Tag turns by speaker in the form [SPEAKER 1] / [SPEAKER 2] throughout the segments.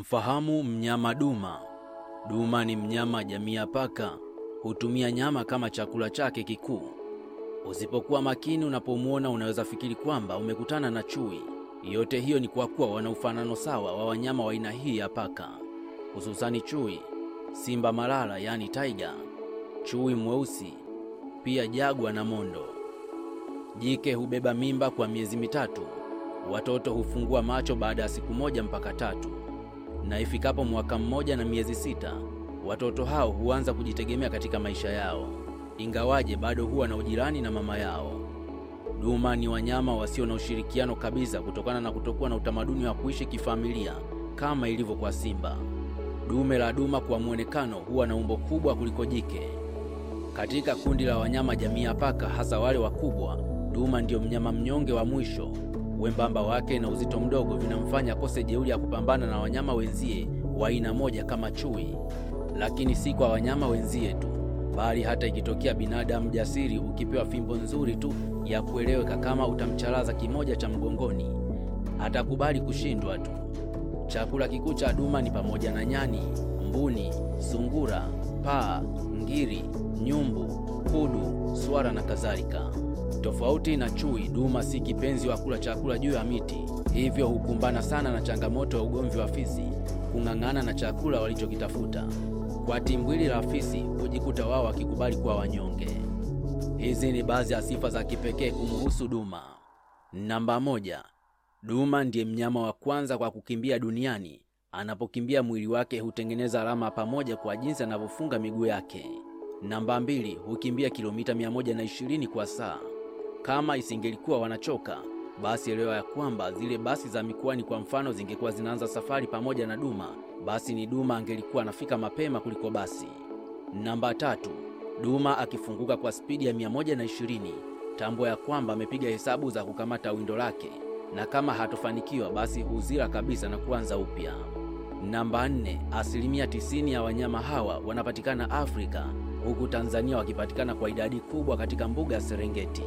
[SPEAKER 1] Mfahamu mnyama duma. Duma ni mnyama jamii ya paka, hutumia nyama kama chakula chake kikuu. Usipokuwa makini unapomwona, unaweza fikiri kwamba umekutana na chui. Yote hiyo ni kwa kuwa wana ufanano sawa wa wanyama wa aina hii ya paka, hususani chui, simba malala yaani taiga, chui mweusi, pia jagwa na mondo. Jike hubeba mimba kwa miezi mitatu. Watoto hufungua macho baada ya siku moja mpaka tatu, na ifikapo mwaka mmoja na miezi sita, watoto hao huanza kujitegemea katika maisha yao, ingawaje bado huwa na ujirani na mama yao. Duma ni wanyama wasio na ushirikiano kabisa kutokana na kutokuwa na utamaduni wa kuishi kifamilia kama ilivyo kwa simba. Dume la duma kwa mwonekano huwa na umbo kubwa kuliko jike. Katika kundi la wanyama jamii ya paka, hasa wale wakubwa, duma ndiyo mnyama mnyonge wa mwisho. Wembamba wake na uzito mdogo vinamfanya akose jeuri ya kupambana na wanyama wenzie wa aina moja kama chui. Lakini si kwa wanyama wenzie tu, bali hata ikitokea binadamu jasiri, ukipewa fimbo nzuri tu ya kueleweka, kama utamchalaza kimoja cha mgongoni, atakubali kushindwa tu. Chakula kikuu cha duma ni pamoja na nyani, mbuni, sungura, paa, ngiri, nyumbu, kudu, swara na kadhalika. Tofauti na chui, duma si kipenzi wa kula chakula juu ya miti, hivyo hukumbana sana na changamoto ya ugomvi wa fisi kung'ang'ana na chakula walichokitafuta. Kwa timbwili la fisi hujikuta wao wakikubali kuwa wanyonge. Hizi ni baadhi ya sifa za kipekee kumhusu duma. Namba moja, duma ndiye mnyama wa kwanza kwa kukimbia duniani. Anapokimbia mwili wake hutengeneza alama pamoja kwa jinsi anavyofunga miguu yake. Namba mbili, hukimbia kilomita 120 kwa saa. Kama isingelikuwa wanachoka, basi elewa ya kwamba zile basi za mikoani kwa mfano zingekuwa zinaanza safari pamoja na duma, basi ni duma angelikuwa anafika mapema kuliko basi. Namba tatu, duma akifunguka kwa spidi ya 120, tambua ya kwamba amepiga hesabu za kukamata windo lake, na kama hatofanikiwa basi huzira kabisa na kuanza upya. Namba nne, asilimia tisini ya wanyama hawa wanapatikana Afrika, huku Tanzania wakipatikana kwa idadi kubwa katika mbuga ya Serengeti.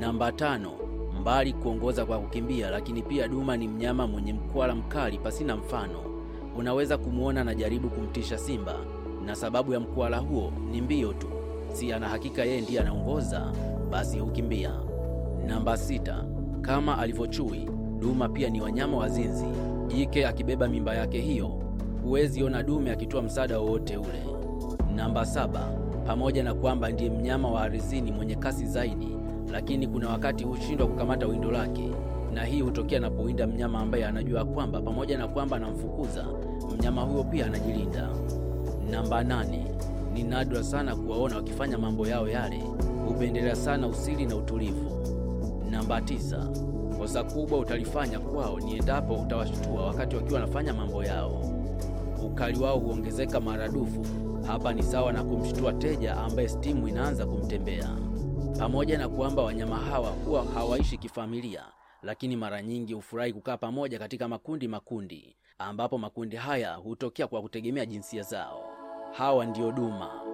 [SPEAKER 1] Namba tano, mbali kuongoza kwa kukimbia, lakini pia duma ni mnyama mwenye mkwala mkali pasina mfano. Unaweza kumwona anajaribu kumtisha simba, na sababu ya mkwala huo ni mbio tu, si ana hakika yeye ndiye anaongoza, basi hukimbia. Namba sita, kama alivyochui, duma pia ni wanyama wazinzi. Jike akibeba mimba yake hiyo, huwezi ona dume akitoa msaada wowote ule. Namba saba, pamoja na kwamba ndiye mnyama wa arizini mwenye kasi zaidi, lakini kuna wakati hushindwa kukamata windo lake, na hii hutokea anapowinda mnyama ambaye anajua kwamba pamoja na kwamba anamfukuza mnyama huyo pia anajilinda. Namba nane, ni nadra sana kuwaona wakifanya mambo yao yale, hupendelea sana usiri na utulivu. Namba tisa, kosa kubwa utalifanya kwao ni endapo utawashtua wakati wakiwa wanafanya mambo yao. Ukali wao huongezeka maradufu. Hapa ni sawa na kumshtua teja ambaye stimu inaanza kumtembea. Pamoja na kwamba wanyama hawa huwa hawaishi kifamilia, lakini mara nyingi hufurahi kukaa pamoja katika makundi makundi, ambapo makundi haya hutokea kwa kutegemea jinsia zao. Hawa ndio duma.